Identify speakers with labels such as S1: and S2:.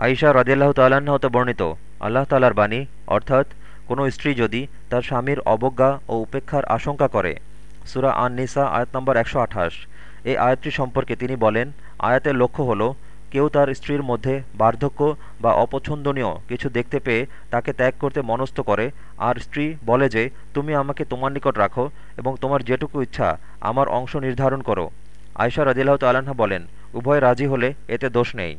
S1: আইসা রদিয়াল্লাহ তাল্লাহ্ন হতে বর্ণিত, আল্লাহ তালার বাণী, অর্থাৎ কোনো স্ত্রী যদি তার স্বামীর অবজ্ঞা ও উপেক্ষার আশঙ্কা করে। সুরা আন নিসা আয়াত নম্বর একশো আঠাশ। এই আয়াতটি সম্পর্কে তিনি বলেন, আয়াতের লক্ষ্য হলো, কেউ তার স্ত্রীর মধ্যে বার্ধক্য বা অপছন্দনীয় কিছু দেখতে পেয়ে তাকে ত্যাগ করতে মনস্থ করে, আর স্ত্রী বলে যে, তুমি আমাকে তোমার নিকট রাখো এবং তোমার যেটুকু ইচ্ছা, আমার অংশ নির্ধারণ করো। আয়সা রদিল্লাহ তাল্লাহা বলেন, উভয় রাজি হলে এতে দোষ নেই।